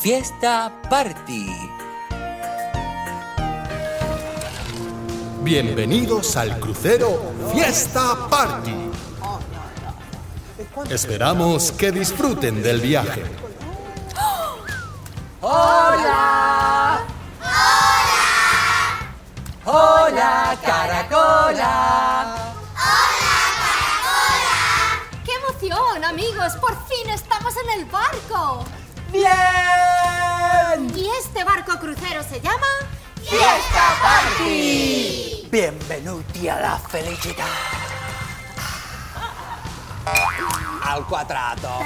Fiesta Party. Bienvenidos al crucero Fiesta Party. Esperamos que disfruten del viaje. ¡Hola! ¡Hola! ¡Hola, caracola! ¡Qué emoción, amigos! ¡Por fin estamos en el barco! ¡Bien! Y este barco crucero se llama... ¡Fiesta Party! Benvenuti a la felicità! Al cuadrado.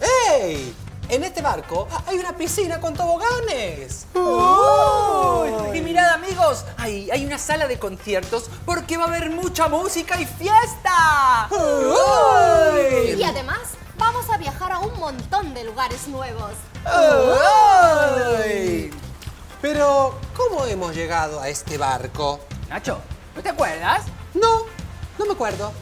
¡Ey! En este barco hay una piscina con toboganes. Uy, Y mirad amigos, hay, hay una sala de conciertos porque va a haber mucha música y fiesta. Lugares nuevos. ¡Ay! Pero, ¿cómo hemos llegado a este barco? Nacho, ¿no te acuerdas? No, no me acuerdo.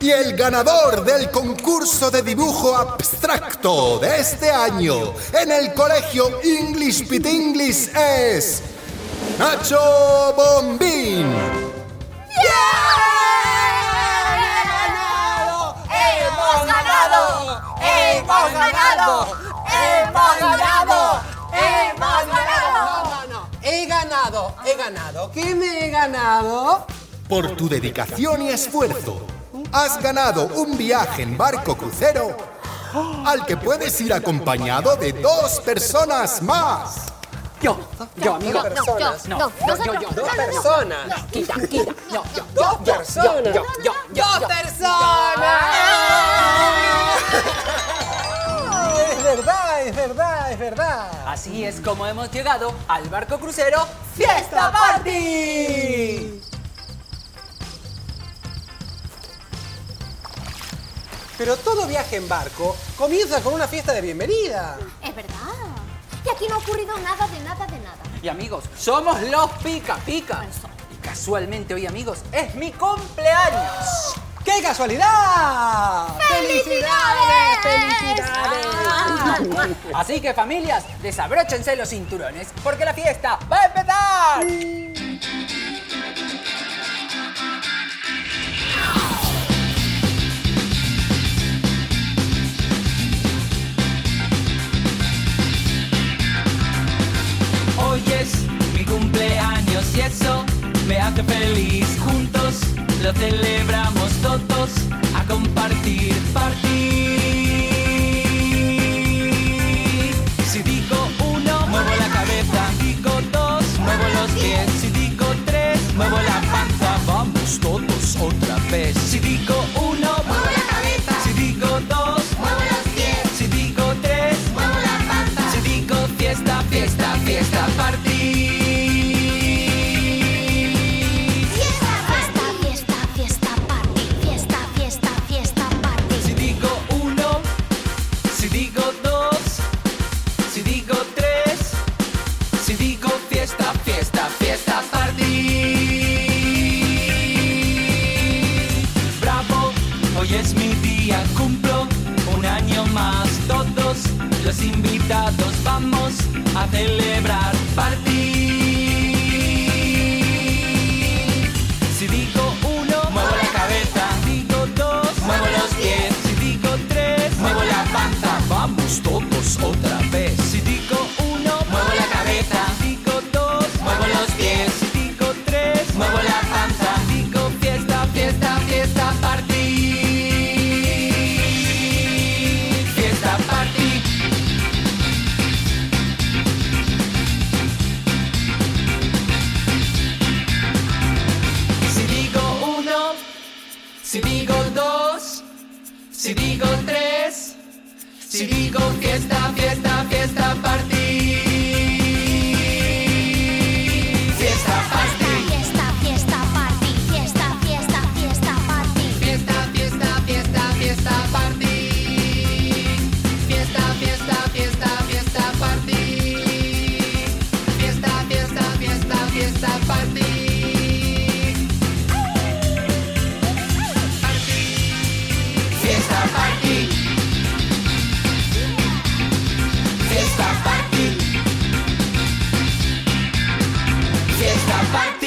Y el ganador del concurso de dibujo abstracto de este año en el colegio English Pit English es Nacho Bombín. ¡Hemos ganado! ¡Hemos ganado! ¡Hemos ganado! No, no, no. He ganado, he ganado. ¿Qué me he ganado? Por tu dedicación y esfuerzo, has ganado un viaje en barco crucero al que puedes ir acompañado de dos personas más. Yo, yo amigo. Dos personas. no, no, yo, no, yo, no, yo. no, Dos no, no, personas. no. Quita, quita. Yo, yo, Dos yo, personas. Yo, yo, yo, ¡Dos personas! Así es como hemos llegado al barco crucero Fiesta Party. Pero todo viaje en barco comienza con una fiesta de bienvenida. Es verdad. Y aquí no ha ocurrido nada de nada de nada. Y amigos, somos los Pica Pica. Y casualmente hoy, amigos, es mi cumpleaños. ¡Qué casualidad! ¡Felicidades! ¡Felicidades! Así que familias, desabróchense los cinturones porque la fiesta va a empezar. Hoy es mi cumpleaños y eso me hace feliz. Lo celebramos todos a compartir, partir. Si digo tres, si digo fiesta, fiesta, fiesta, party. Bravo, hoy es mi día, cumplo un año más. Todos los invitados vamos a celebrar, party. Si digo dos, si digo tres, si digo fiesta, fiesta, fiesta, party. Fiesta, party. Fiesta, fiesta, party. Fiesta, fiesta, fiesta, party. Fiesta, fiesta, fiesta, fiesta, party.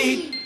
feet.